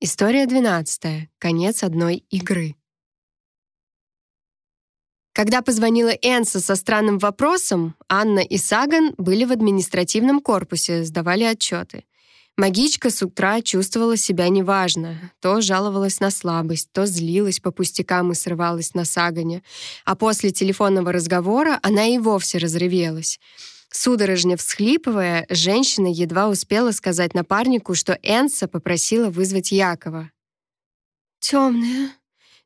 История 12. Конец одной игры. Когда позвонила Энса со странным вопросом, Анна и Саган были в административном корпусе, сдавали отчеты. Магичка с утра чувствовала себя неважно. То жаловалась на слабость, то злилась по пустякам и срывалась на Сагане. А после телефонного разговора она и вовсе разревелась. Судорожно всхлипывая, женщина едва успела сказать напарнику, что Энса попросила вызвать Якова. «Темная,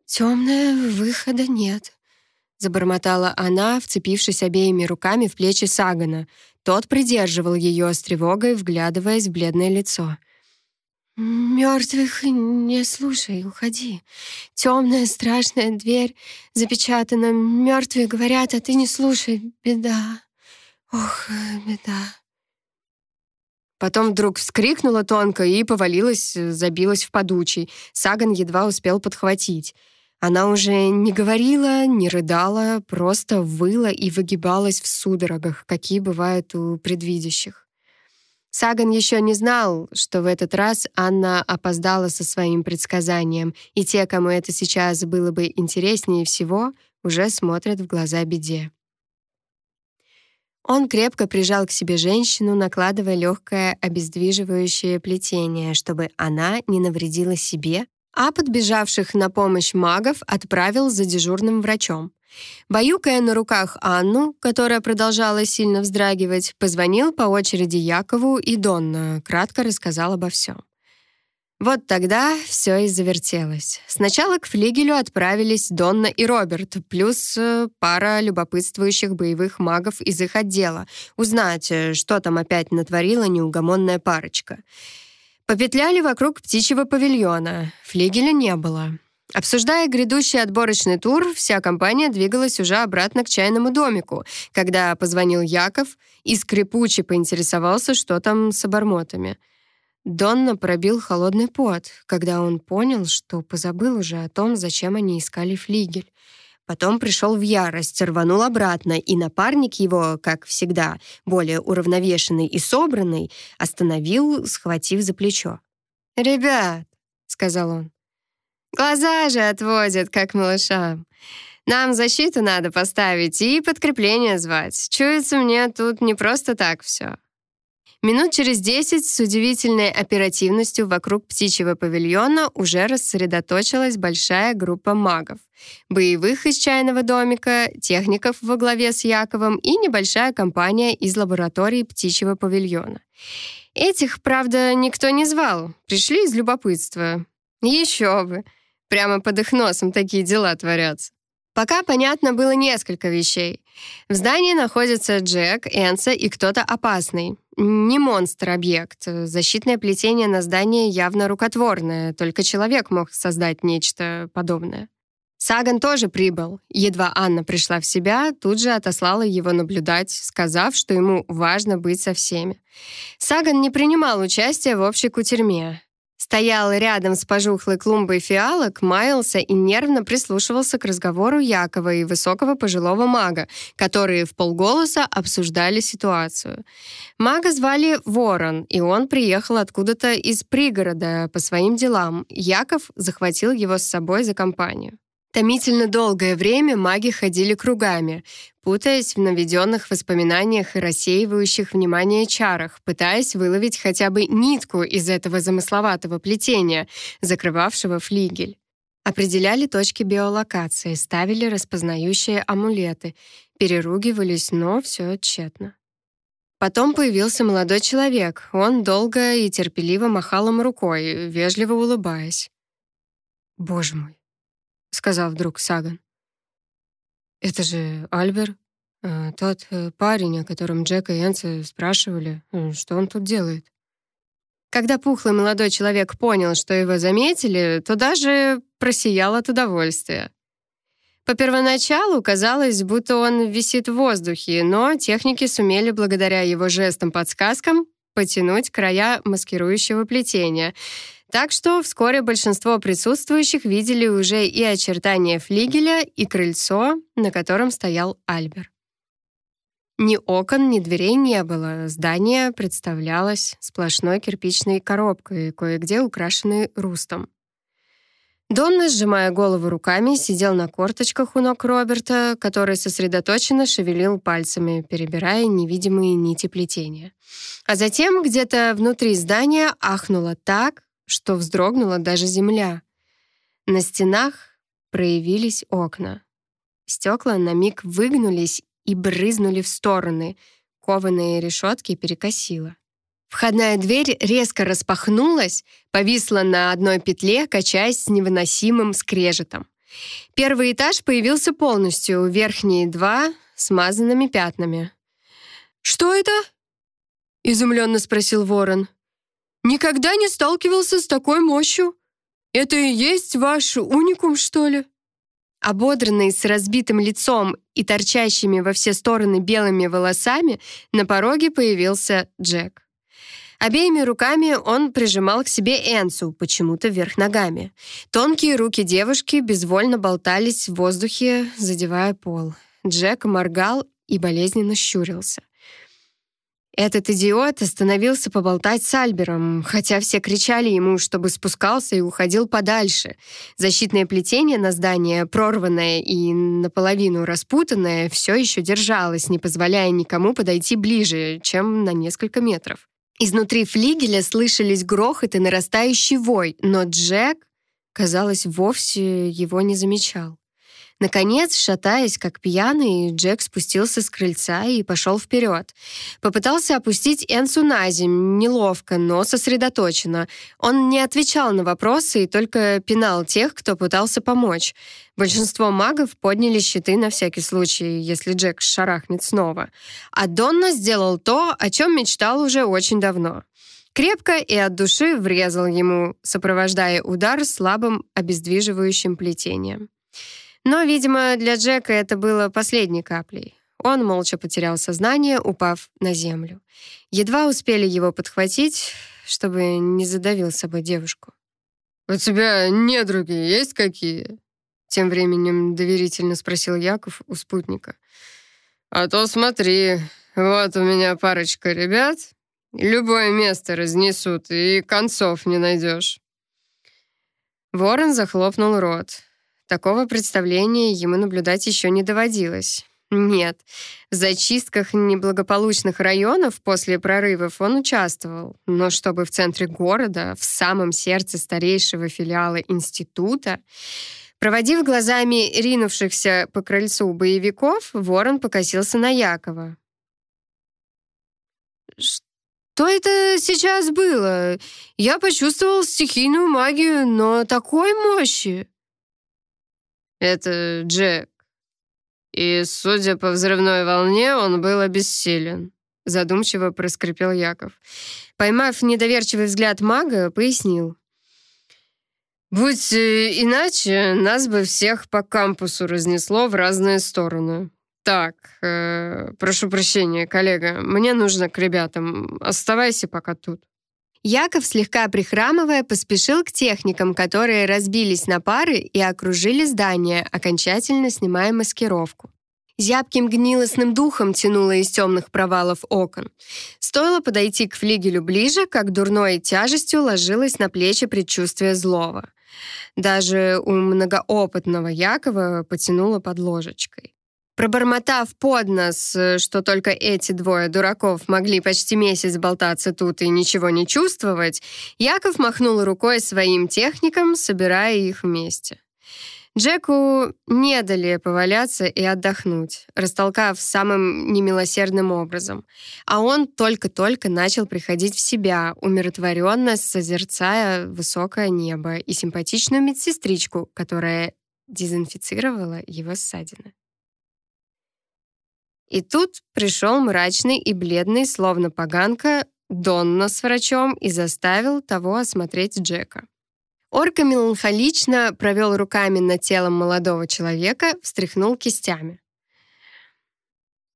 темная, выхода нет», — забормотала она, вцепившись обеими руками в плечи Сагана. Тот придерживал ее с тревогой, вглядываясь в бледное лицо. «Мертвых не слушай, уходи. Темная страшная дверь запечатана. Мертвые говорят, а ты не слушай. Беда». Ох, беда. Потом вдруг вскрикнула тонко и повалилась, забилась в подучий. Саган едва успел подхватить. Она уже не говорила, не рыдала, просто выла и выгибалась в судорогах, какие бывают у предвидящих. Саган еще не знал, что в этот раз Анна опоздала со своим предсказанием, и те, кому это сейчас было бы интереснее всего, уже смотрят в глаза беде. Он крепко прижал к себе женщину, накладывая легкое обездвиживающее плетение, чтобы она не навредила себе, а подбежавших на помощь магов отправил за дежурным врачом. Баюкая на руках Анну, которая продолжала сильно вздрагивать, позвонил по очереди Якову и Донна, кратко рассказал обо всем. Вот тогда все и завертелось. Сначала к флигелю отправились Донна и Роберт, плюс э, пара любопытствующих боевых магов из их отдела, узнать, э, что там опять натворила неугомонная парочка. Попетляли вокруг птичьего павильона. Флигеля не было. Обсуждая грядущий отборочный тур, вся компания двигалась уже обратно к чайному домику, когда позвонил Яков и скрипуче поинтересовался, что там с обормотами — Донна пробил холодный пот, когда он понял, что позабыл уже о том, зачем они искали флигель. Потом пришел в ярость, рванул обратно, и напарник его, как всегда, более уравновешенный и собранный, остановил, схватив за плечо. «Ребят», — сказал он, — «глаза же отводят, как малышам. Нам защиту надо поставить и подкрепление звать. Чуется мне тут не просто так все. Минут через десять с удивительной оперативностью вокруг птичьего павильона уже рассредоточилась большая группа магов. Боевых из чайного домика, техников во главе с Яковом и небольшая компания из лаборатории птичьего павильона. Этих, правда, никто не звал, пришли из любопытства. Еще бы! Прямо под их носом такие дела творятся. Пока понятно было несколько вещей. В здании находятся Джек, Энса и кто-то опасный. Не монстр-объект. Защитное плетение на здании явно рукотворное, только человек мог создать нечто подобное. Саган тоже прибыл. Едва Анна пришла в себя, тут же отослала его наблюдать, сказав, что ему важно быть со всеми. Саган не принимал участия в общей кутерьме. Стоял рядом с пожухлой клумбой фиалок, маялся и нервно прислушивался к разговору Якова и высокого пожилого мага, которые в полголоса обсуждали ситуацию. Мага звали Ворон, и он приехал откуда-то из пригорода по своим делам. Яков захватил его с собой за компанию. Томительно долгое время маги ходили кругами, путаясь в наведенных воспоминаниях и рассеивающих внимание чарах, пытаясь выловить хотя бы нитку из этого замысловатого плетения, закрывавшего флигель. Определяли точки биолокации, ставили распознающие амулеты, переругивались, но все тщетно. Потом появился молодой человек. Он долго и терпеливо махал им рукой, вежливо улыбаясь. «Боже мой, — сказал вдруг Саган. «Это же Альбер, э, тот э, парень, о котором Джек и Энси спрашивали, э, что он тут делает». Когда пухлый молодой человек понял, что его заметили, то даже просиял от удовольствия. По первоначалу казалось, будто он висит в воздухе, но техники сумели благодаря его жестам-подсказкам потянуть края маскирующего плетения — так что вскоре большинство присутствующих видели уже и очертания флигеля, и крыльцо, на котором стоял Альбер. Ни окон, ни дверей не было. Здание представлялось сплошной кирпичной коробкой, кое-где украшенной рустом. Донна, сжимая голову руками, сидел на корточках у ног Роберта, который сосредоточенно шевелил пальцами, перебирая невидимые нити плетения. А затем где-то внутри здания ахнуло так, что вздрогнула даже земля. На стенах проявились окна. Стекла на миг выгнулись и брызнули в стороны. Кованые решетки перекосило. Входная дверь резко распахнулась, повисла на одной петле, качаясь с невыносимым скрежетом. Первый этаж появился полностью, верхние два — смазанными пятнами. «Что это?» — изумленно спросил ворон. «Никогда не сталкивался с такой мощью. Это и есть ваш уникум, что ли?» Ободранный с разбитым лицом и торчащими во все стороны белыми волосами, на пороге появился Джек. Обеими руками он прижимал к себе Энсу, почему-то вверх ногами. Тонкие руки девушки безвольно болтались в воздухе, задевая пол. Джек моргал и болезненно щурился. Этот идиот остановился поболтать с Альбером, хотя все кричали ему, чтобы спускался и уходил подальше. Защитное плетение на здание, прорванное и наполовину распутанное, все еще держалось, не позволяя никому подойти ближе, чем на несколько метров. Изнутри флигеля слышались грохот и нарастающий вой, но Джек, казалось, вовсе его не замечал. Наконец, шатаясь как пьяный, Джек спустился с крыльца и пошел вперед. Попытался опустить Энсу на землю, неловко, но сосредоточенно. Он не отвечал на вопросы и только пинал тех, кто пытался помочь. Большинство магов подняли щиты на всякий случай, если Джек шарахнет снова. А Донна сделал то, о чем мечтал уже очень давно. Крепко и от души врезал ему, сопровождая удар слабым обездвиживающим плетением. Но, видимо, для Джека это было последней каплей. Он молча потерял сознание, упав на землю. Едва успели его подхватить, чтобы не задавил собой девушку. «У тебя недруги есть какие?» Тем временем доверительно спросил Яков у спутника. «А то смотри, вот у меня парочка ребят, любое место разнесут, и концов не найдешь». Ворон захлопнул рот. Такого представления ему наблюдать еще не доводилось. Нет, в зачистках неблагополучных районов после прорывов он участвовал, но чтобы в центре города, в самом сердце старейшего филиала института, проводив глазами ринувшихся по крыльцу боевиков, Ворон покосился на Якова. «Что это сейчас было? Я почувствовал стихийную магию, но такой мощи!» Это Джек. И, судя по взрывной волне, он был обессилен. Задумчиво проскрипел Яков. Поймав недоверчивый взгляд мага, пояснил. «Будь э, иначе, нас бы всех по кампусу разнесло в разные стороны. Так, э, прошу прощения, коллега, мне нужно к ребятам. Оставайся пока тут». Яков, слегка прихрамывая, поспешил к техникам, которые разбились на пары и окружили здание, окончательно снимая маскировку. Зябким гнилостным духом тянуло из темных провалов окон. Стоило подойти к флигелю ближе, как дурной тяжестью ложилось на плечи предчувствие злого. Даже у многоопытного Якова потянуло под ложечкой. Пробормотав под нос, э, что только эти двое дураков могли почти месяц болтаться тут и ничего не чувствовать, Яков махнул рукой своим техникам, собирая их вместе. Джеку не дали поваляться и отдохнуть, растолкав самым немилосердным образом. А он только-только начал приходить в себя, умиротворенно созерцая высокое небо и симпатичную медсестричку, которая дезинфицировала его ссадины. И тут пришел мрачный и бледный, словно поганка, Донна с врачом и заставил того осмотреть Джека. Орка меланхолично провел руками над телом молодого человека, встряхнул кистями.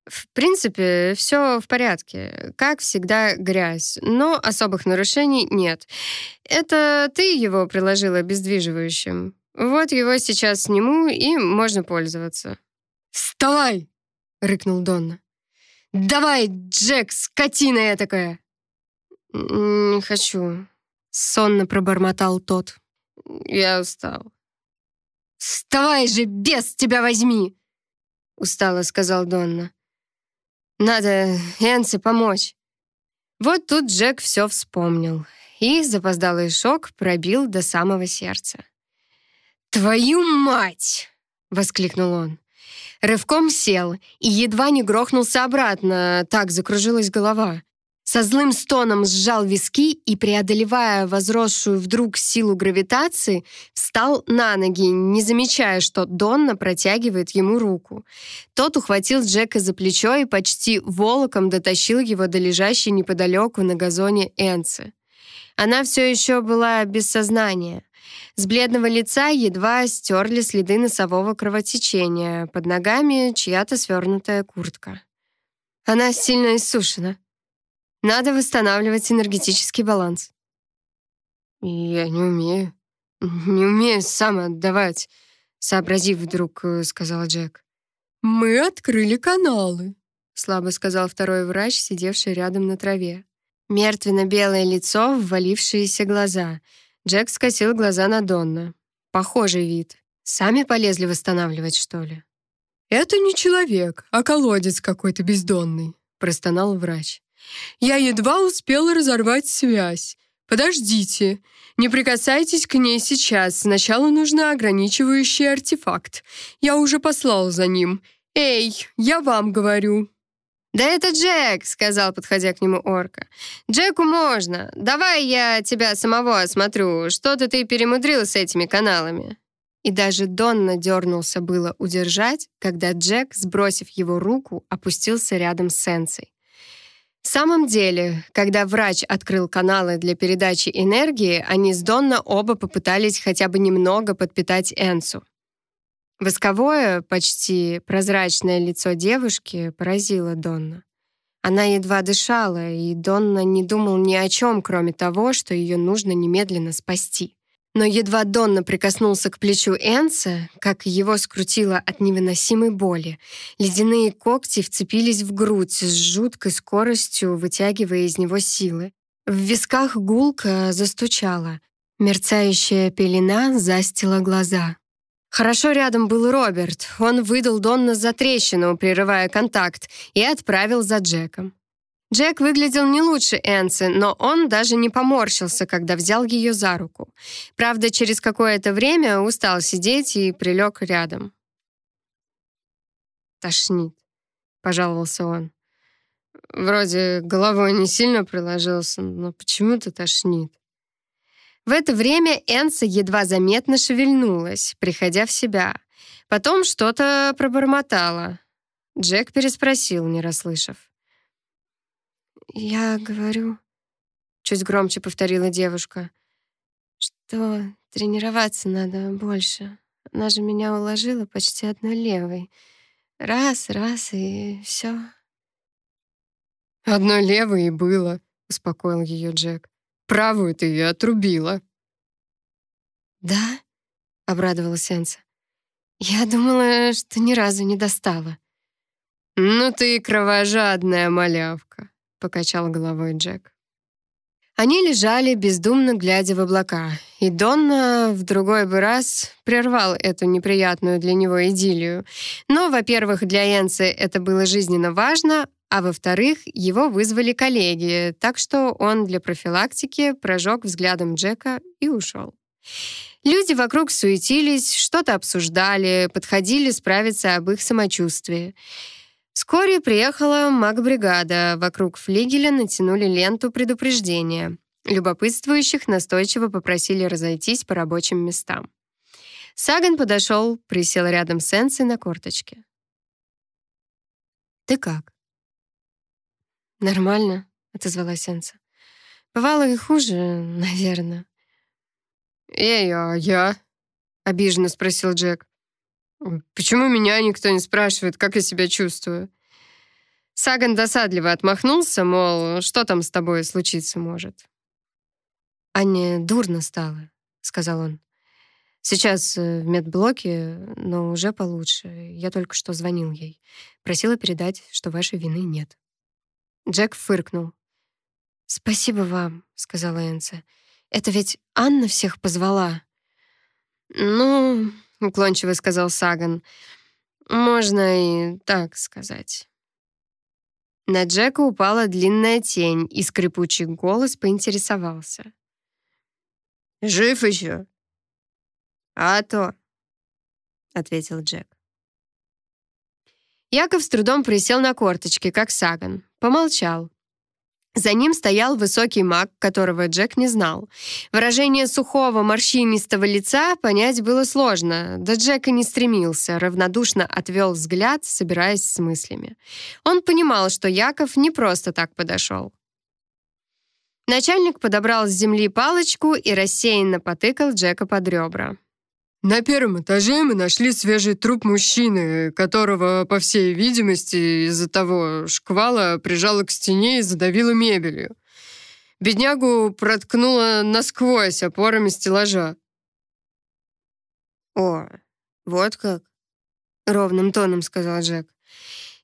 В принципе, все в порядке. Как всегда, грязь. Но особых нарушений нет. Это ты его приложила обездвиживающим. Вот его сейчас сниму, и можно пользоваться. «Вставай!» — рыкнул Донна. «Давай, Джек, скотина этакая!» «Не хочу», — сонно пробормотал тот. «Я устал». «Вставай же, без тебя возьми!» — устало сказал Донна. «Надо Энце помочь». Вот тут Джек все вспомнил, и запоздалый шок пробил до самого сердца. «Твою мать!» — воскликнул он. Рывком сел и едва не грохнулся обратно, так закружилась голова. Со злым стоном сжал виски и, преодолевая возросшую вдруг силу гравитации, встал на ноги, не замечая, что Донна протягивает ему руку. Тот ухватил Джека за плечо и почти волоком дотащил его до лежащей неподалеку на газоне Энцы. Она все еще была без сознания. С бледного лица едва стерли следы носового кровотечения, под ногами чья-то свернутая куртка. Она сильно иссушена. Надо восстанавливать энергетический баланс. «Я не умею. Не умею сам отдавать», — сообразив вдруг, э, сказал Джек. «Мы открыли каналы», — слабо сказал второй врач, сидевший рядом на траве. Мертвенно-белое лицо, ввалившиеся глаза. Джек скосил глаза на Донна. Похожий вид. Сами полезли восстанавливать, что ли? «Это не человек, а колодец какой-то бездонный», — простонал врач. Я едва успела разорвать связь. Подождите, не прикасайтесь к ней сейчас. Сначала нужно ограничивающий артефакт. Я уже послал за ним. Эй, я вам говорю. «Да это Джек», — сказал, подходя к нему орка. «Джеку можно. Давай я тебя самого осмотрю. Что-то ты перемудрил с этими каналами». И даже Донна дернулся было удержать, когда Джек, сбросив его руку, опустился рядом с Сенсой. В самом деле, когда врач открыл каналы для передачи энергии, они с Донна оба попытались хотя бы немного подпитать Энсу. Восковое, почти прозрачное лицо девушки поразило Донна. Она едва дышала, и Донна не думал ни о чем, кроме того, что ее нужно немедленно спасти. Но едва Донна прикоснулся к плечу Энса, как его скрутило от невыносимой боли. Ледяные когти вцепились в грудь с жуткой скоростью, вытягивая из него силы. В висках гулко застучала. Мерцающая пелена застила глаза. Хорошо рядом был Роберт. Он выдал Донна за трещину, прерывая контакт, и отправил за Джеком. Джек выглядел не лучше Энси, но он даже не поморщился, когда взял ее за руку. Правда, через какое-то время устал сидеть и прилег рядом. «Тошнит», — пожаловался он. Вроде головой не сильно приложился, но почему-то тошнит. В это время Энса едва заметно шевельнулась, приходя в себя. Потом что-то пробормотала. Джек переспросил, не расслышав. «Я говорю...» — чуть громче повторила девушка, «что тренироваться надо больше. Она же меня уложила почти одной левой. Раз, раз, и все. «Одной левой и было», — успокоил ее Джек. «Правую ты ее отрубила». «Да?» — обрадовалась Энса. «Я думала, что ни разу не достала». «Ну ты кровожадная малявка», — покачал головой Джек. Они лежали, бездумно глядя в облака, и Донна в другой бы раз прервал эту неприятную для него идиллию. Но, во-первых, для Энсы это было жизненно важно, а во-вторых, его вызвали коллеги, так что он для профилактики прожег взглядом Джека и ушел. Люди вокруг суетились, что-то обсуждали, подходили справиться об их самочувствии. Вскоре приехала магбригада. Вокруг флигеля натянули ленту предупреждения. Любопытствующих настойчиво попросили разойтись по рабочим местам. Саган подошел, присел рядом с Энси на корточке. «Ты как?» «Нормально», — отозвалась Энса. «Бывало и хуже, наверное». «Эй, а я?» — обиженно спросил Джек. Почему меня никто не спрашивает, как я себя чувствую? Саган досадливо отмахнулся, мол, что там с тобой случиться может. «Анне дурно стало», — сказал он. «Сейчас э, в медблоке, но уже получше. Я только что звонил ей. Просила передать, что вашей вины нет». Джек фыркнул. «Спасибо вам», — сказала Энса. «Это ведь Анна всех позвала». «Ну», — уклончиво сказал Саган, «можно и так сказать». На Джека упала длинная тень, и скрипучий голос поинтересовался. «Жив еще?» «А то», — ответил Джек. Яков с трудом присел на корточки, как Саган. Помолчал. За ним стоял высокий маг, которого Джек не знал. Выражение сухого, морщинистого лица понять было сложно, да Джек и не стремился, равнодушно отвел взгляд, собираясь с мыслями. Он понимал, что Яков не просто так подошел. Начальник подобрал с земли палочку и рассеянно потыкал Джека под ребра. На первом этаже мы нашли свежий труп мужчины, которого, по всей видимости, из-за того шквала прижало к стене и задавило мебелью. Беднягу проткнуло насквозь опорами стеллажа. «О, вот как!» — ровным тоном сказал Джек.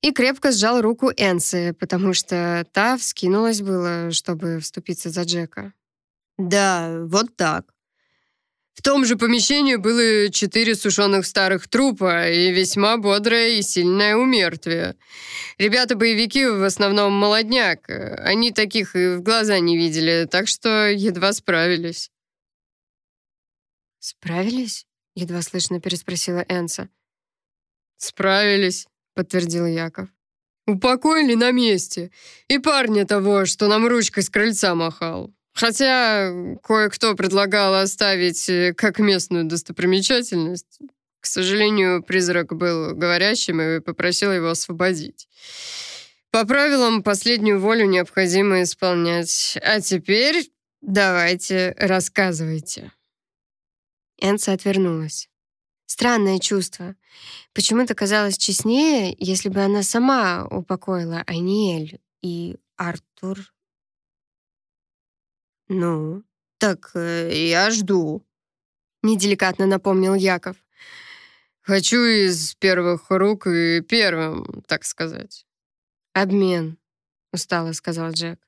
И крепко сжал руку Энси, потому что та вскинулась было, чтобы вступиться за Джека. «Да, вот так. В том же помещении было четыре сушеных старых трупа и весьма бодрое и сильное умертвие. Ребята-боевики в основном молодняк. Они таких и в глаза не видели, так что едва справились. «Справились?» — едва слышно переспросила Энса. «Справились», — подтвердил Яков. «Упокоили на месте. И парня того, что нам ручкой с крыльца махал. Хотя кое-кто предлагал оставить э, как местную достопримечательность. К сожалению, призрак был говорящим и попросил его освободить. По правилам, последнюю волю необходимо исполнять. А теперь давайте рассказывайте. Энса отвернулась. Странное чувство. Почему-то казалось честнее, если бы она сама упокоила Айниэль и Артур «Ну, так э, я жду», — неделикатно напомнил Яков. «Хочу из первых рук и первым, так сказать». «Обмен», — устало сказал Джек.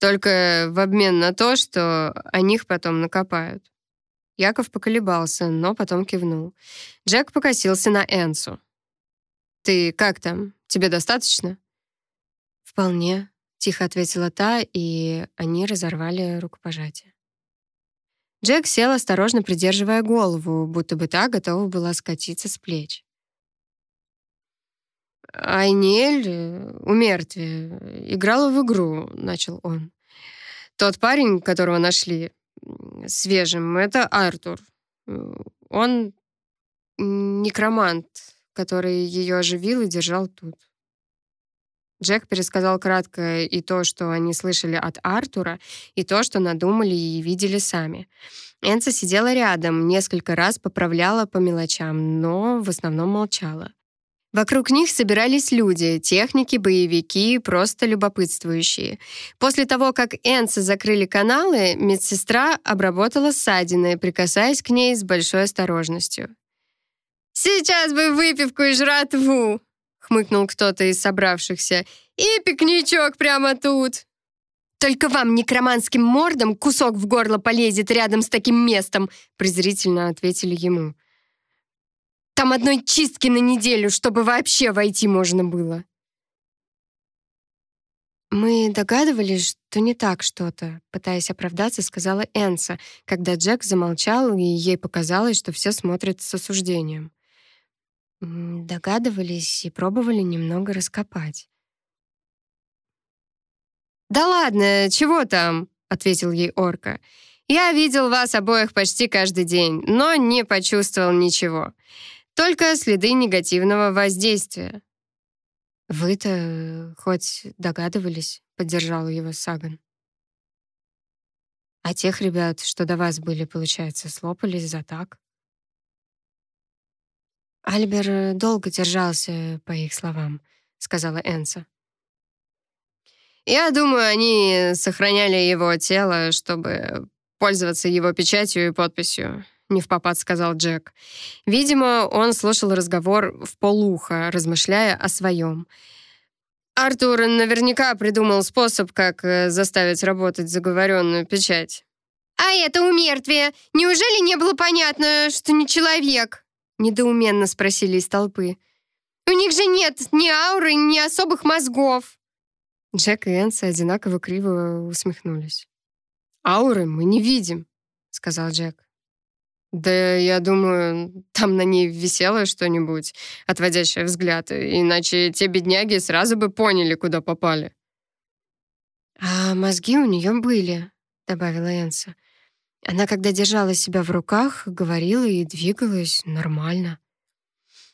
«Только в обмен на то, что о них потом накопают». Яков поколебался, но потом кивнул. Джек покосился на Энсу. «Ты как там? Тебе достаточно?» «Вполне», Тихо ответила та, и они разорвали рукопожатие. Джек сел, осторожно придерживая голову, будто бы та готова была скатиться с плеч. «Айнель у мертвия играла в игру», — начал он. «Тот парень, которого нашли свежим, это Артур. Он некромант, который ее оживил и держал тут. Джек пересказал кратко и то, что они слышали от Артура, и то, что надумали и видели сами. Энса сидела рядом, несколько раз поправляла по мелочам, но в основном молчала. Вокруг них собирались люди, техники, боевики, просто любопытствующие. После того, как Энса закрыли каналы, медсестра обработала ссадины, прикасаясь к ней с большой осторожностью. «Сейчас бы выпивку и жратву!» Хмыкнул кто-то из собравшихся. «И пикничок прямо тут!» «Только вам, некроманским мордам, кусок в горло полезет рядом с таким местом!» презрительно ответили ему. «Там одной чистки на неделю, чтобы вообще войти можно было!» «Мы догадывались, что не так что-то», пытаясь оправдаться, сказала Энса, когда Джек замолчал, и ей показалось, что все смотрят с осуждением. Догадывались и пробовали немного раскопать. «Да ладно, чего там?» — ответил ей Орка. «Я видел вас обоих почти каждый день, но не почувствовал ничего. Только следы негативного воздействия». «Вы-то хоть догадывались?» — поддержал его Саган. «А тех ребят, что до вас были, получается, слопались за так?» Альбер э, долго держался, по их словам, сказала Энса. Я думаю, они сохраняли его тело, чтобы пользоваться его печатью и подписью. Не в попад сказал Джек. Видимо, он слушал разговор в полуха, размышляя о своем. Артур наверняка придумал способ, как э, заставить работать заговоренную печать. «А это умертвие! Неужели не было понятно, что не человек?» Недоуменно спросили из толпы. «У них же нет ни ауры, ни особых мозгов!» Джек и Энси одинаково криво усмехнулись. «Ауры мы не видим», — сказал Джек. «Да я думаю, там на ней висело что-нибудь, отводящее взгляд, иначе те бедняги сразу бы поняли, куда попали». «А мозги у нее были», — добавила Энса. Она, когда держала себя в руках, говорила и двигалась нормально.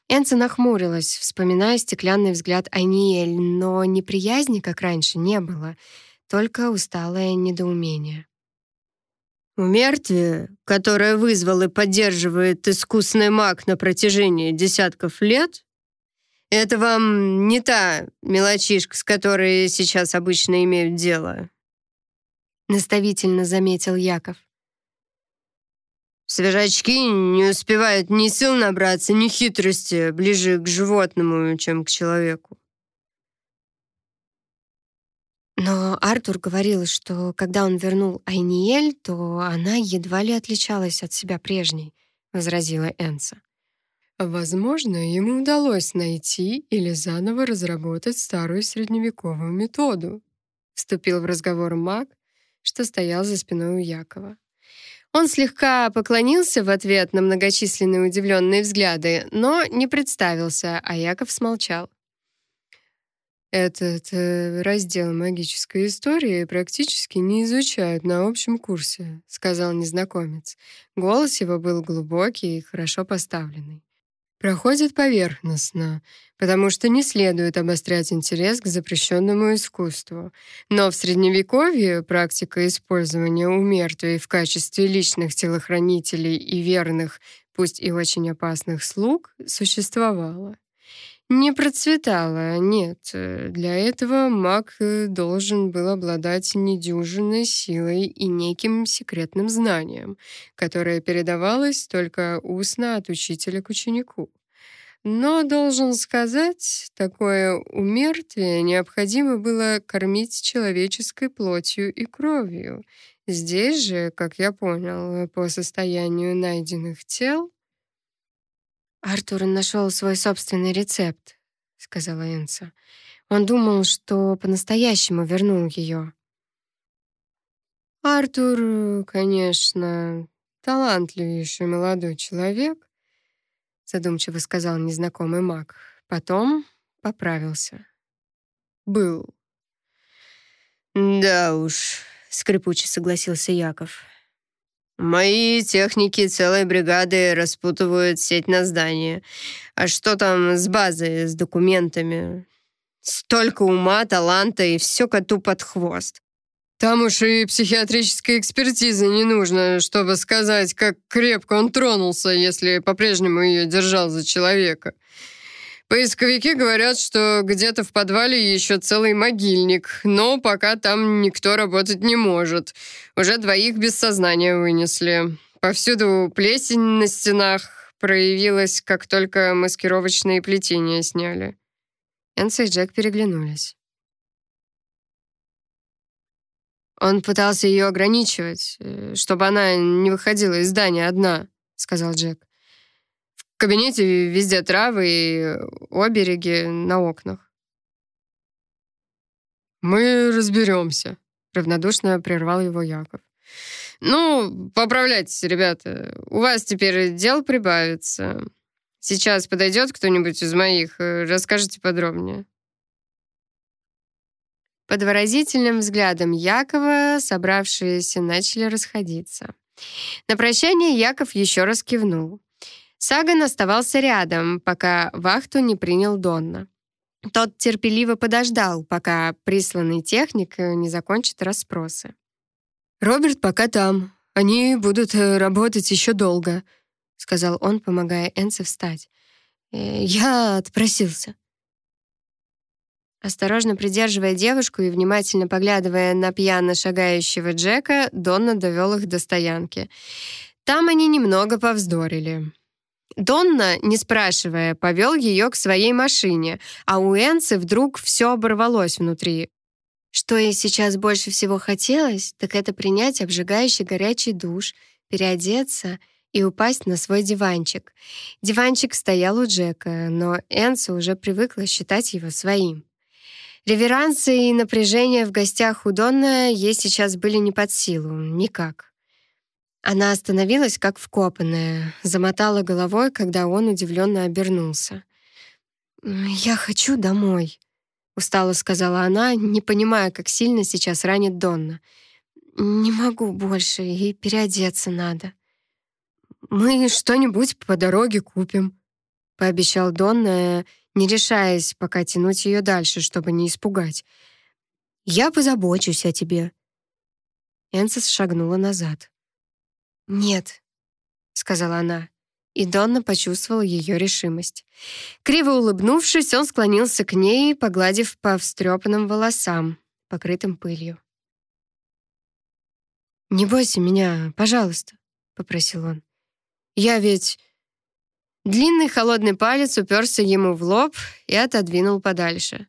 Энса нахмурилась, вспоминая стеклянный взгляд Айниэль, но неприязни, как раньше, не было, только усталое недоумение. Умертвие, которое вызвал и поддерживает искусный маг на протяжении десятков лет, это вам не та мелочишка, с которой сейчас обычно имеют дело. Наставительно заметил Яков. Свежачки не успевают ни сил набраться, ни хитрости ближе к животному, чем к человеку. Но Артур говорил, что когда он вернул Айниель, то она едва ли отличалась от себя прежней, возразила Энса. Возможно, ему удалось найти или заново разработать старую средневековую методу. Вступил в разговор маг, что стоял за спиной у Якова. Он слегка поклонился в ответ на многочисленные удивленные взгляды, но не представился, а Яков смолчал. Этот э, раздел магической истории практически не изучают на общем курсе, сказал незнакомец. Голос его был глубокий и хорошо поставленный. Проходит поверхностно, потому что не следует обострять интерес к запрещенному искусству. Но в Средневековье практика использования умертвий в качестве личных телохранителей и верных, пусть и очень опасных слуг, существовала. Не процветала, нет. Для этого маг э, должен был обладать недюжинной силой и неким секретным знанием, которое передавалось только устно от учителя к ученику. Но, должен сказать, такое умертвие необходимо было кормить человеческой плотью и кровью. Здесь же, как я понял, по состоянию найденных тел, «Артур нашел свой собственный рецепт», — сказала Энса. «Он думал, что по-настоящему вернул ее». «Артур, конечно, талантливейший молодой человек», — задумчиво сказал незнакомый маг. Потом поправился. «Был». «Да уж», — скрипуче согласился Яков. Мои техники целой бригады распутывают сеть на здание. А что там с базой, с документами? Столько ума, таланта и все коту под хвост. Там уж и психиатрической экспертизы не нужно, чтобы сказать, как крепко он тронулся, если по-прежнему ее держал за человека. Поисковики говорят, что где-то в подвале еще целый могильник, но пока там никто работать не может. Уже двоих без сознания вынесли. Повсюду плесень на стенах проявилась, как только маскировочные плетения сняли. Энса и Джек переглянулись. «Он пытался ее ограничивать, э, чтобы она не выходила из здания одна», — сказал Джек. В кабинете везде травы и обереги на окнах. «Мы разберемся», — равнодушно прервал его Яков. «Ну, поправляйтесь, ребята. У вас теперь дел прибавится. Сейчас подойдет кто-нибудь из моих, э, расскажите подробнее». Под выразительным взглядом Якова собравшиеся начали расходиться. На прощание Яков еще раз кивнул. Саган оставался рядом, пока вахту не принял Донна. Тот терпеливо подождал, пока присланный техник не закончит расспросы. «Роберт пока там. Они будут э, работать еще долго», — сказал он, помогая Энце встать. «Э, «Я отпросился». Осторожно придерживая девушку и внимательно поглядывая на пьяно шагающего Джека, Донна довел их до стоянки. Там они немного повздорили. Донна, не спрашивая, повел ее к своей машине, а у Энцы вдруг все оборвалось внутри. Что ей сейчас больше всего хотелось, так это принять обжигающий горячий душ, переодеться и упасть на свой диванчик. Диванчик стоял у Джека, но Энса уже привыкла считать его своим. Реверансы и напряжение в гостях у Донна ей сейчас были не под силу, никак. Она остановилась, как вкопанная, замотала головой, когда он удивленно обернулся. «Я хочу домой», — устало сказала она, не понимая, как сильно сейчас ранит Донна. «Не могу больше, и переодеться надо». «Мы что-нибудь по дороге купим», — пообещал Донна, не решаясь пока тянуть ее дальше, чтобы не испугать. «Я позабочусь о тебе». Энсис шагнула назад. «Нет», — сказала она, и Донна почувствовал ее решимость. Криво улыбнувшись, он склонился к ней, погладив по встрепанным волосам, покрытым пылью. «Не бойся меня, пожалуйста», — попросил он. «Я ведь...» Длинный холодный палец уперся ему в лоб и отодвинул подальше.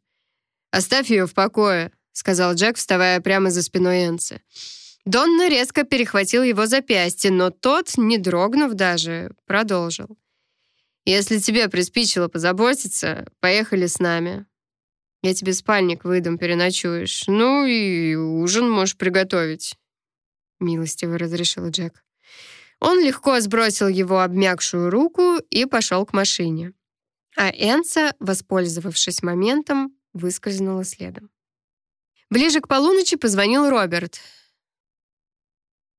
«Оставь ее в покое», — сказал Джек, вставая прямо за спиной Энси. Донна резко перехватил его запястье, но тот, не дрогнув даже, продолжил. «Если тебе приспичило позаботиться, поехали с нами. Я тебе спальник выдам, переночуешь. Ну и ужин можешь приготовить», — милостиво разрешил Джек. Он легко сбросил его обмякшую руку и пошел к машине. А Энса, воспользовавшись моментом, выскользнула следом. Ближе к полуночи позвонил Роберт —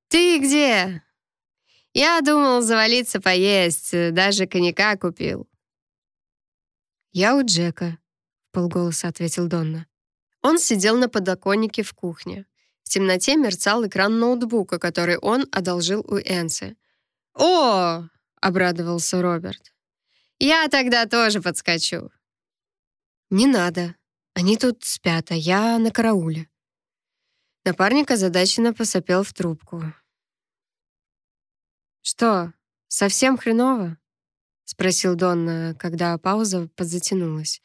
«Ты где?» «Я думал завалиться поесть, даже коньяка купил». «Я у Джека», — полголоса ответил Донна. Он сидел на подоконнике в кухне. В темноте мерцал экран ноутбука, который он одолжил у Энси. «О!» — обрадовался Роберт. «Я тогда тоже подскочу». «Не надо. Они тут спят, а я на карауле». Напарник озадаченно посопел в трубку. «Что, совсем хреново?» — спросил Донна, когда пауза подзатянулась.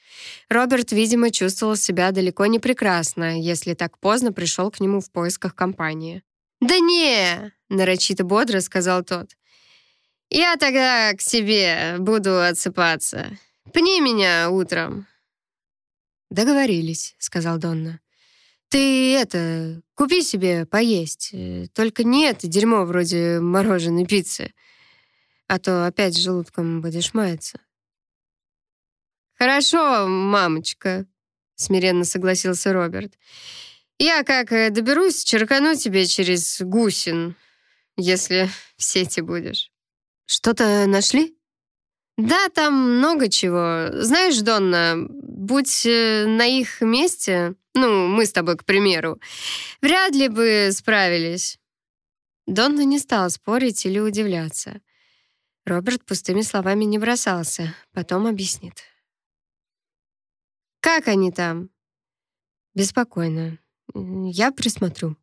Роберт, видимо, чувствовал себя далеко не прекрасно, если так поздно пришел к нему в поисках компании. «Да не!» — нарочито бодро сказал тот. «Я тогда к себе буду отсыпаться. Пни меня утром». «Договорились», — сказал Донна. «Ты это, купи себе поесть. Э, только не это дерьмо вроде мороженой пиццы. А то опять с желудком будешь маяться». «Хорошо, мамочка», — смиренно согласился Роберт. «Я как э, доберусь, черкану тебе через гусин, если в сети будешь». «Что-то нашли?» «Да, там много чего. Знаешь, Донна, будь э, на их месте, ну, мы с тобой, к примеру, вряд ли бы справились». Донна не стала спорить или удивляться. Роберт пустыми словами не бросался, потом объяснит. «Как они там?» «Беспокойно. Я присмотрю».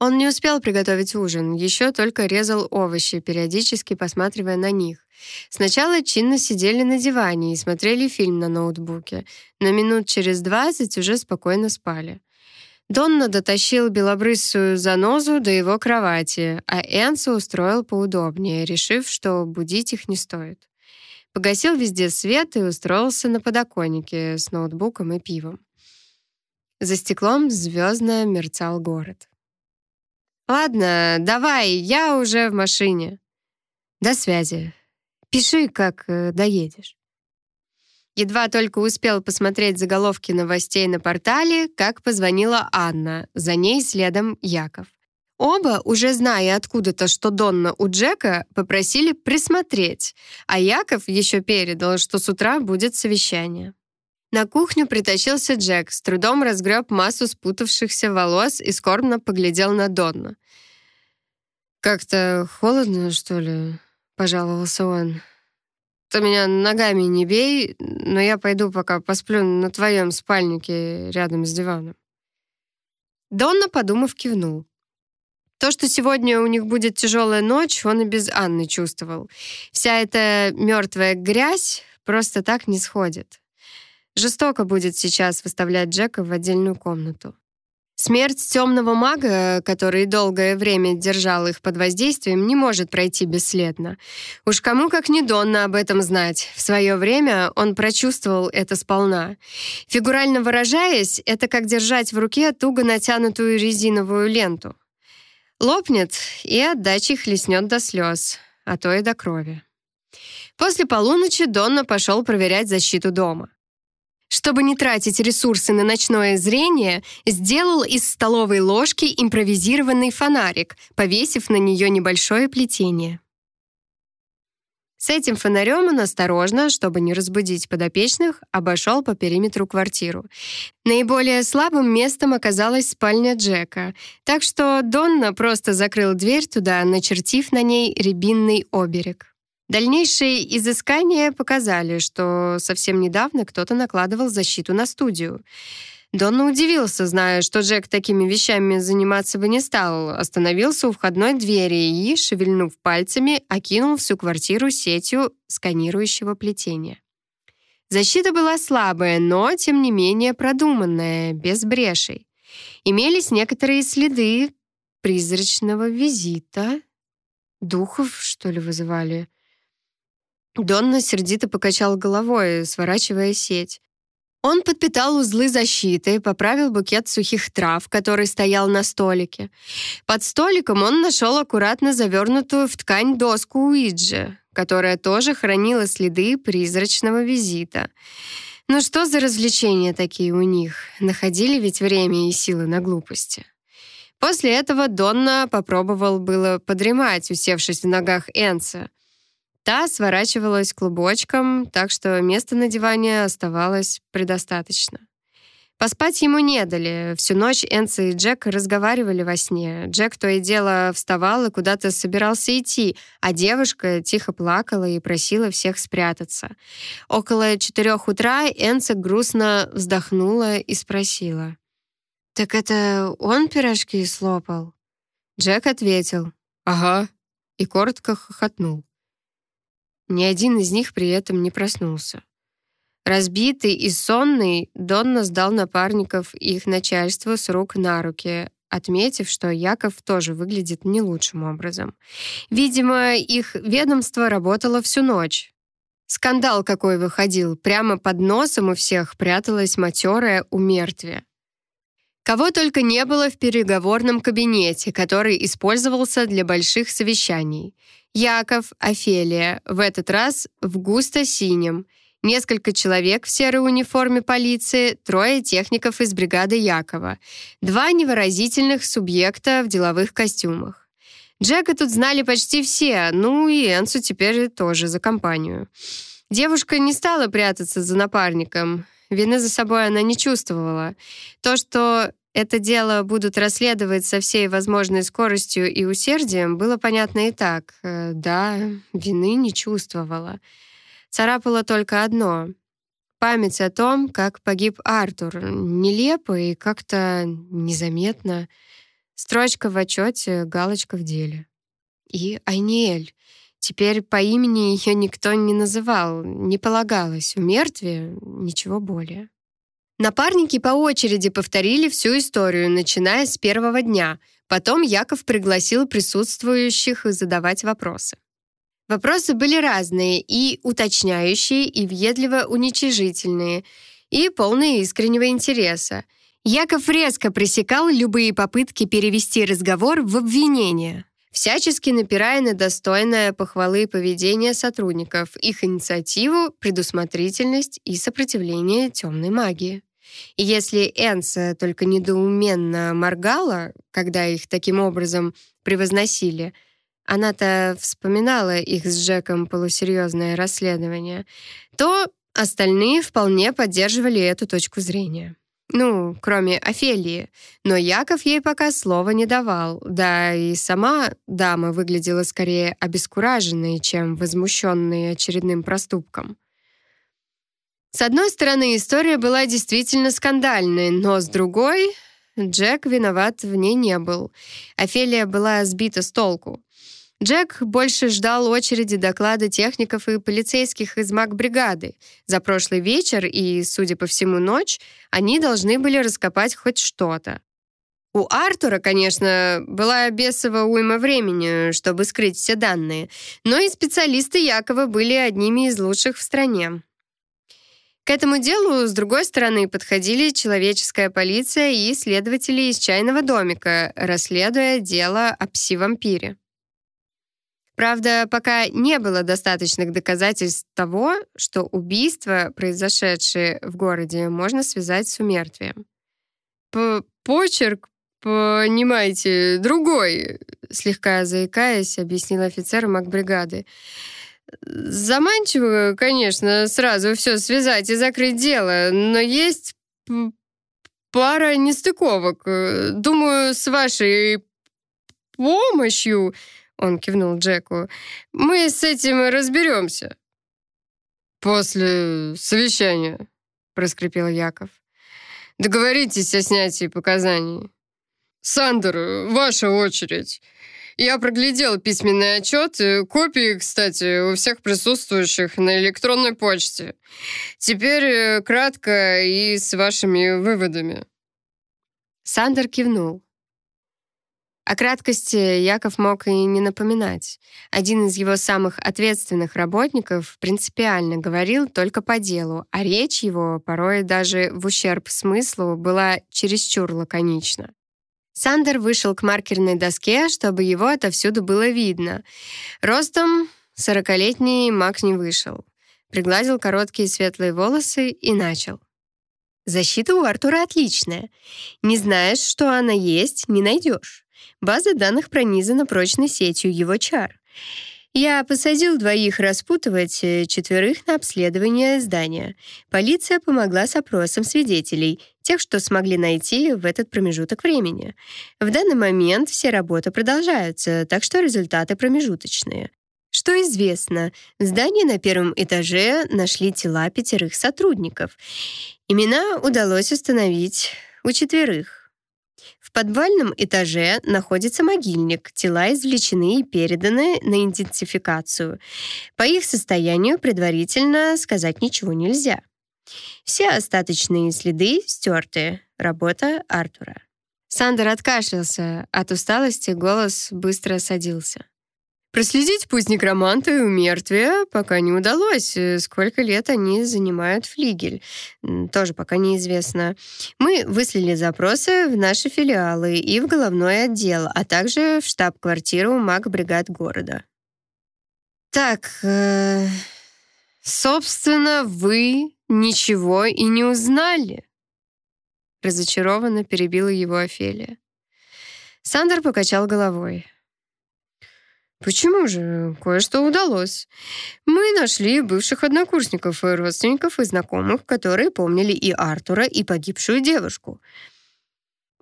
Он не успел приготовить ужин, еще только резал овощи, периодически посматривая на них. Сначала чинно сидели на диване и смотрели фильм на ноутбуке, но минут через двадцать уже спокойно спали. Донна дотащил белобрысую занозу до его кровати, а Энсо устроил поудобнее, решив, что будить их не стоит. Погасил везде свет и устроился на подоконнике с ноутбуком и пивом. За стеклом звездно мерцал город. «Ладно, давай, я уже в машине». «До связи. Пиши, как э, доедешь». Едва только успел посмотреть заголовки новостей на портале, как позвонила Анна, за ней следом Яков. Оба, уже зная откуда-то, что Донна у Джека, попросили присмотреть, а Яков еще передал, что с утра будет совещание. На кухню притащился Джек, с трудом разгреб массу спутавшихся волос и скорбно поглядел на Донну. «Как-то холодно, что ли?» — пожаловался он. «Ты меня ногами не бей, но я пойду пока посплю на твоем спальнике рядом с диваном». Донна, подумав, кивнул. То, что сегодня у них будет тяжелая ночь, он и без Анны чувствовал. Вся эта мертвая грязь просто так не сходит. Жестоко будет сейчас выставлять Джека в отдельную комнату. Смерть темного мага, который долгое время держал их под воздействием, не может пройти бесследно. Уж кому как не Донна об этом знать. В свое время он прочувствовал это сполна. Фигурально выражаясь, это как держать в руке туго натянутую резиновую ленту. Лопнет, и отдачи хлестнет до слез, а то и до крови. После полуночи Донна пошел проверять защиту дома. Чтобы не тратить ресурсы на ночное зрение, сделал из столовой ложки импровизированный фонарик, повесив на нее небольшое плетение. С этим фонарем он осторожно, чтобы не разбудить подопечных, обошел по периметру квартиру. Наиболее слабым местом оказалась спальня Джека, так что Донна просто закрыл дверь туда, начертив на ней рябинный оберег. Дальнейшие изыскания показали, что совсем недавно кто-то накладывал защиту на студию. Донна удивился, зная, что Джек такими вещами заниматься бы не стал, остановился у входной двери и, шевельнув пальцами, окинул всю квартиру сетью сканирующего плетения. Защита была слабая, но, тем не менее, продуманная, без брешей. Имелись некоторые следы призрачного визита. Духов, что ли, вызывали? Донна сердито покачал головой, сворачивая сеть. Он подпитал узлы защиты, поправил букет сухих трав, который стоял на столике. Под столиком он нашел аккуратно завернутую в ткань доску Уиджи, которая тоже хранила следы призрачного визита. Ну что за развлечения такие у них? Находили ведь время и силы на глупости. После этого Донна попробовал было подремать, усевшись в ногах Энса. Та сворачивалась клубочком, так что места на диване оставалось предостаточно. Поспать ему не дали. Всю ночь Энси и Джек разговаривали во сне. Джек то и дело вставал и куда-то собирался идти, а девушка тихо плакала и просила всех спрятаться. Около четырех утра Энси грустно вздохнула и спросила. «Так это он пирожки слопал?» Джек ответил «Ага» и коротко хохотнул. Ни один из них при этом не проснулся. Разбитый и сонный, Донна сдал напарников и их начальству с рук на руки, отметив, что Яков тоже выглядит не лучшим образом. Видимо, их ведомство работало всю ночь. Скандал какой выходил. Прямо под носом у всех пряталась матерая умертвие. Кого только не было в переговорном кабинете, который использовался для больших совещаний. Яков, Офелия, в этот раз в густо-синем, несколько человек в серой униформе полиции, трое техников из бригады Якова, два невыразительных субъекта в деловых костюмах. Джека тут знали почти все, ну и Энсу теперь тоже за компанию. Девушка не стала прятаться за напарником. Вины за собой она не чувствовала. То, что это дело будут расследовать со всей возможной скоростью и усердием, было понятно и так. Э, да, вины не чувствовала. Царапало только одно — память о том, как погиб Артур. Нелепо и как-то незаметно. Строчка в отчете, галочка в деле. И Айниэль. Теперь по имени ее никто не называл, не полагалось. У мертвия ничего более. Напарники по очереди повторили всю историю, начиная с первого дня. Потом Яков пригласил присутствующих задавать вопросы. Вопросы были разные, и уточняющие, и въедливо уничижительные, и полные искреннего интереса. Яков резко пресекал любые попытки перевести разговор в обвинение, всячески напирая на достойное похвалы поведение сотрудников, их инициативу, предусмотрительность и сопротивление темной магии. Если Энса только недоуменно моргала, когда их таким образом превозносили, она-то вспоминала их с Джеком полусерьезное расследование, то остальные вполне поддерживали эту точку зрения. Ну, кроме Офелии. Но Яков ей пока слова не давал. Да и сама дама выглядела скорее обескураженной, чем возмущенной очередным проступком. С одной стороны, история была действительно скандальной, но с другой, Джек виноват в ней не был. Офелия была сбита с толку. Джек больше ждал очереди доклада техников и полицейских из МАК-бригады. За прошлый вечер и, судя по всему, ночь они должны были раскопать хоть что-то. У Артура, конечно, была бесова уйма времени, чтобы скрыть все данные, но и специалисты Якова были одними из лучших в стране. К этому делу, с другой стороны, подходили человеческая полиция и следователи из чайного домика, расследуя дело о пси-вампире. Правда, пока не было достаточных доказательств того, что убийство, произошедшее в городе, можно связать с умертвием. П «Почерк, понимаете, другой», слегка заикаясь, объяснил офицер макбригады. «Заманчиво, конечно, сразу все связать и закрыть дело, но есть пара нестыковок. Думаю, с вашей помощью он кивнул Джеку. «Мы с этим разберемся». «После совещания», — проскрипел Яков. «Договоритесь о снятии показаний». «Сандер, ваша очередь». Я проглядел письменный отчет, копии, кстати, у всех присутствующих на электронной почте. Теперь э, кратко и с вашими выводами. Сандер кивнул. О краткости Яков мог и не напоминать. Один из его самых ответственных работников принципиально говорил только по делу, а речь его, порой даже в ущерб смыслу, была чересчур лаконична. Сандер вышел к маркерной доске, чтобы его отовсюду было видно. Ростом сорокалетний маг не вышел. Пригладил короткие светлые волосы и начал. Защита у Артура отличная. Не знаешь, что она есть, не найдешь. База данных пронизана прочной сетью его чар. Я посадил двоих распутывать, э, четверых на обследование здания. Полиция помогла с опросом свидетелей, тех, что смогли найти в этот промежуток времени. В данный момент все работы продолжаются, так что результаты промежуточные. Что известно, в здании на первом этаже нашли тела пятерых сотрудников. Имена удалось установить у четверых. В подвальном этаже находится могильник. Тела извлечены и переданы на идентификацию. По их состоянию предварительно сказать ничего нельзя. Все остаточные следы стерты. Работа Артура. Сандер откашлялся. От усталости голос быстро садился. Проследить путь некроманта и умертвия пока не удалось. Э, сколько лет они занимают флигель, тоже пока неизвестно. Мы выслали запросы в наши филиалы и в головной отдел, а также в штаб-квартиру маг-бригад города. Так, э, собственно, вы ничего и не узнали. Разочарованно перебила его Офелия. Сандер покачал головой. Почему же? Кое-что удалось. Мы нашли бывших однокурсников родственников и знакомых, которые помнили и Артура, и погибшую девушку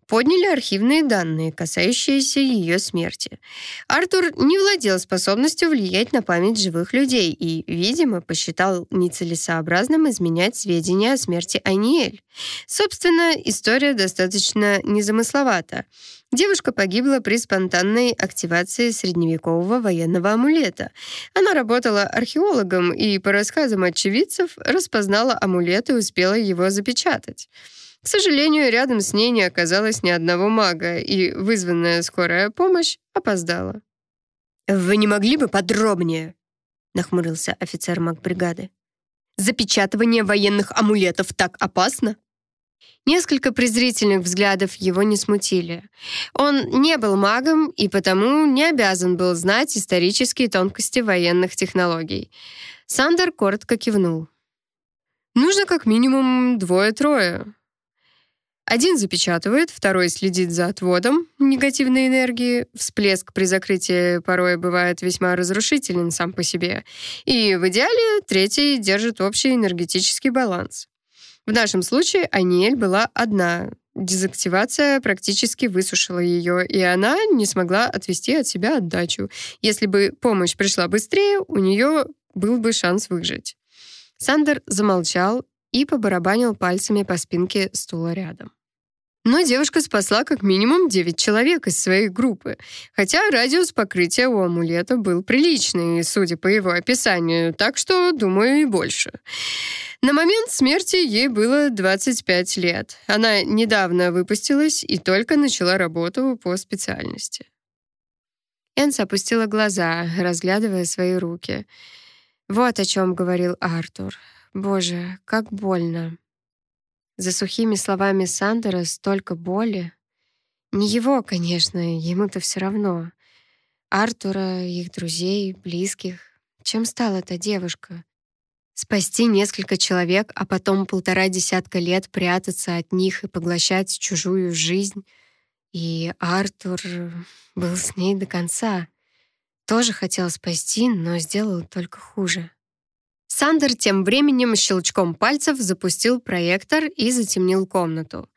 подняли архивные данные, касающиеся ее смерти. Артур не владел способностью влиять на память живых людей и, видимо, посчитал нецелесообразным изменять сведения о смерти Аниэль. Собственно, история достаточно незамысловата. Девушка погибла при спонтанной активации средневекового военного амулета. Она работала археологом и, по рассказам очевидцев, распознала амулет и успела его запечатать. К сожалению, рядом с ней не оказалось ни одного мага, и вызванная скорая помощь опоздала. «Вы не могли бы подробнее?» — нахмурился офицер магбригады. «Запечатывание военных амулетов так опасно?» Несколько презрительных взглядов его не смутили. Он не был магом и потому не обязан был знать исторические тонкости военных технологий. Сандер коротко кивнул. «Нужно как минимум двое-трое. Один запечатывает, второй следит за отводом негативной энергии. Всплеск при закрытии порой бывает весьма разрушителен сам по себе. И в идеале третий держит общий энергетический баланс. В нашем случае Аниэль была одна. Дезактивация практически высушила ее, и она не смогла отвести от себя отдачу. Если бы помощь пришла быстрее, у нее был бы шанс выжить. Сандер замолчал и побарабанил пальцами по спинке стула рядом. Но девушка спасла как минимум 9 человек из своей группы, хотя радиус покрытия у амулета был приличный, судя по его описанию, так что, думаю, и больше. На момент смерти ей было 25 лет. Она недавно выпустилась и только начала работу по специальности. Энса опустила глаза, разглядывая свои руки. Вот о чем говорил Артур. Боже, как больно. За сухими словами Сандера столько боли. Не его, конечно, ему-то все равно. Артура, их друзей, близких. Чем стала эта девушка? Спасти несколько человек, а потом полтора десятка лет прятаться от них и поглощать чужую жизнь. И Артур был с ней до конца. Тоже хотел спасти, но сделал только хуже. Сандер тем временем щелчком пальцев запустил проектор и затемнил комнату.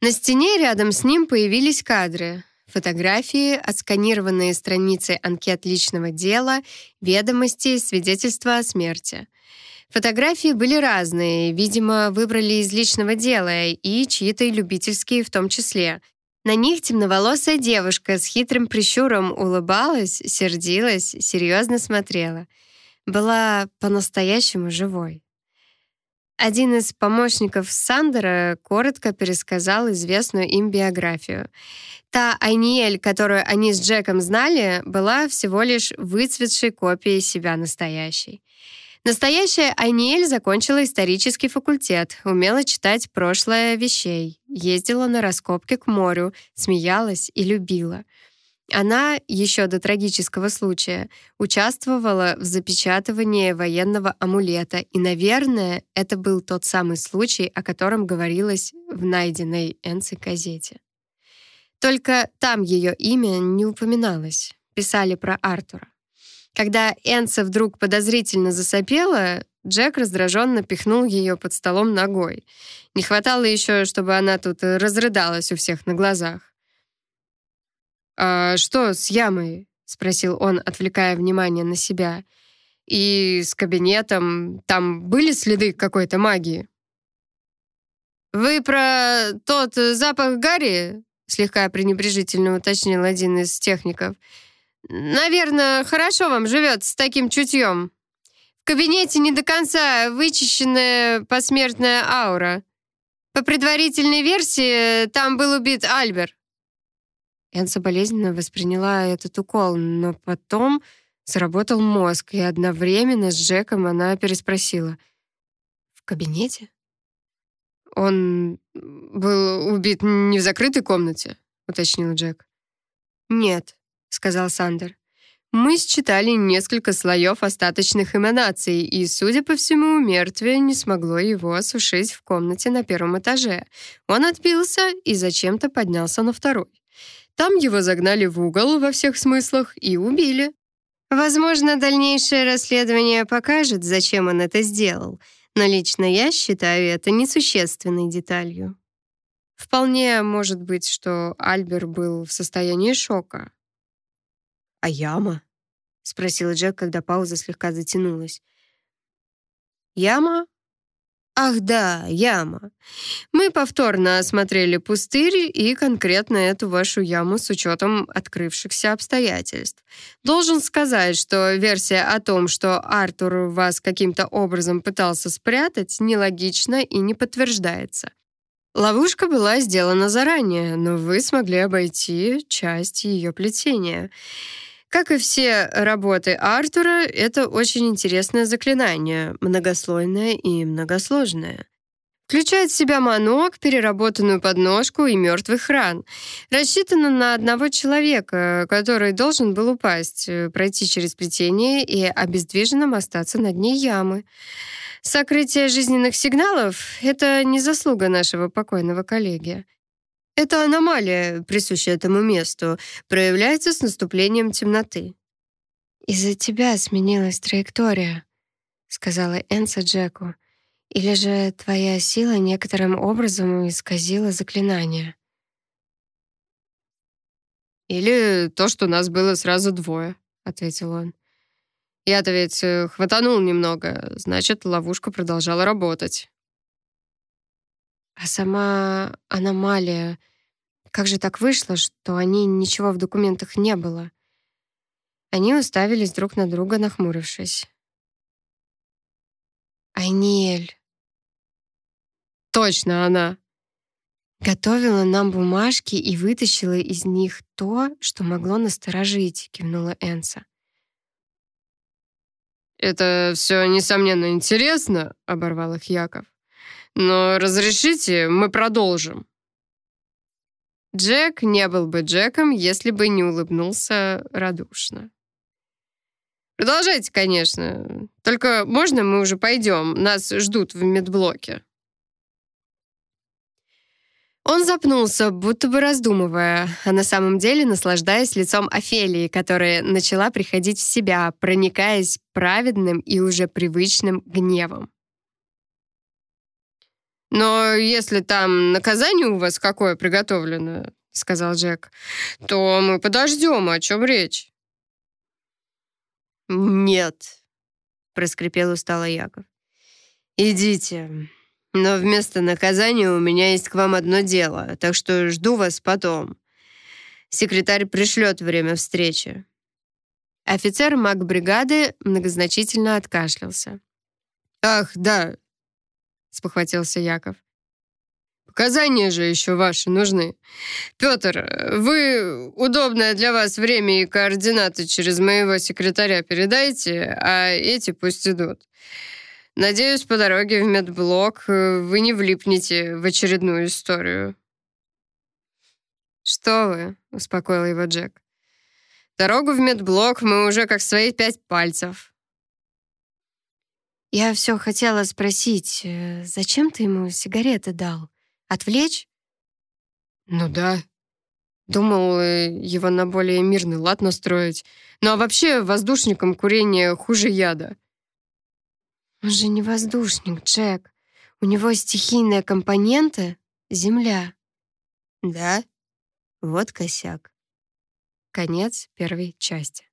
На стене рядом с ним появились кадры. Фотографии, отсканированные страницы анкет личного дела, ведомости, свидетельства о смерти — Фотографии были разные, видимо, выбрали из личного дела и чьи-то любительские в том числе. На них темноволосая девушка с хитрым прищуром улыбалась, сердилась, серьезно смотрела. Была по-настоящему живой. Один из помощников Сандера коротко пересказал известную им биографию. Та Айниэль, которую они с Джеком знали, была всего лишь выцветшей копией себя настоящей. Настоящая Айниэль закончила исторический факультет, умела читать прошлое вещей, ездила на раскопки к морю, смеялась и любила. Она еще до трагического случая участвовала в запечатывании военного амулета, и, наверное, это был тот самый случай, о котором говорилось в найденной Энци газете. Только там ее имя не упоминалось. Писали про Артура. Когда Энса вдруг подозрительно засопела, Джек раздраженно пихнул ее под столом ногой. Не хватало еще, чтобы она тут разрыдалась у всех на глазах. «А что с ямой?» — спросил он, отвлекая внимание на себя. «И с кабинетом там были следы какой-то магии?» «Вы про тот запах Гарри?» — слегка пренебрежительно уточнил один из техников — Наверное, хорошо вам живет с таким чутьем. В кабинете не до конца вычищенная посмертная аура. По предварительной версии, там был убит Альбер. Энса болезненно восприняла этот укол, но потом сработал мозг, и одновременно с Джеком она переспросила. «В кабинете?» «Он был убит не в закрытой комнате?» — уточнил Джек. «Нет», — сказал Сандер. Мы считали несколько слоев остаточных эманаций, и, судя по всему, мертвие не смогло его осушить в комнате на первом этаже. Он отбился и зачем-то поднялся на второй. Там его загнали в угол во всех смыслах и убили. Возможно, дальнейшее расследование покажет, зачем он это сделал, но лично я считаю это несущественной деталью. Вполне может быть, что Альбер был в состоянии шока, «А яма?» — спросил Джек, когда пауза слегка затянулась. «Яма? Ах да, яма. Мы повторно осмотрели пустырь и конкретно эту вашу яму с учетом открывшихся обстоятельств. Должен сказать, что версия о том, что Артур вас каким-то образом пытался спрятать, нелогична и не подтверждается. Ловушка была сделана заранее, но вы смогли обойти часть ее плетения. Как и все работы Артура, это очень интересное заклинание, многослойное и многосложное. Включает в себя манок, переработанную подножку и мертвых ран. Рассчитано на одного человека, который должен был упасть, пройти через плетение и обездвиженным остаться на дне ямы. Сокрытие жизненных сигналов — это не заслуга нашего покойного коллеги. Эта аномалия, присущая этому месту, проявляется с наступлением темноты. «Из-за тебя сменилась траектория», — сказала Энса Джеку. «Или же твоя сила некоторым образом исказила заклинание?» «Или то, что нас было сразу двое», — ответил он. «Я-то ведь э, хватанул немного, значит, ловушка продолжала работать». А сама аномалия Как же так вышло, что они ничего в документах не было? Они уставились друг на друга, нахмурившись. Айниэль. Точно она. Готовила нам бумажки и вытащила из них то, что могло насторожить, кивнула Энса. «Это все, несомненно, интересно», — оборвал их Яков. «Но разрешите, мы продолжим». Джек не был бы Джеком, если бы не улыбнулся радушно. «Продолжайте, конечно. Только можно мы уже пойдем? Нас ждут в медблоке». Он запнулся, будто бы раздумывая, а на самом деле наслаждаясь лицом Офелии, которая начала приходить в себя, проникаясь праведным и уже привычным гневом. «Но если там наказание у вас какое приготовлено, — сказал Джек, — то мы подождем, о чем речь». «Нет», — проскрипел устало Яков. «Идите, но вместо наказания у меня есть к вам одно дело, так что жду вас потом. Секретарь пришлет время встречи». Офицер маг-бригады многозначительно откашлялся. «Ах, да», — спохватился Яков. «Показания же еще ваши нужны. Петр, вы удобное для вас время и координаты через моего секретаря передайте, а эти пусть идут. Надеюсь, по дороге в медблок э, вы не влипнете в очередную историю». «Что вы?» — успокоил его Джек. «Дорогу в медблок мы уже как свои пять пальцев». «Я все хотела спросить, э, зачем ты ему сигареты дал? Отвлечь?» «Ну да», Думал э, его на более мирный лад настроить. Ну а вообще воздушникам курение хуже яда. Он же не воздушник, Джек. У него стихийные компоненты — земля. Да? Вот косяк. Конец первой части.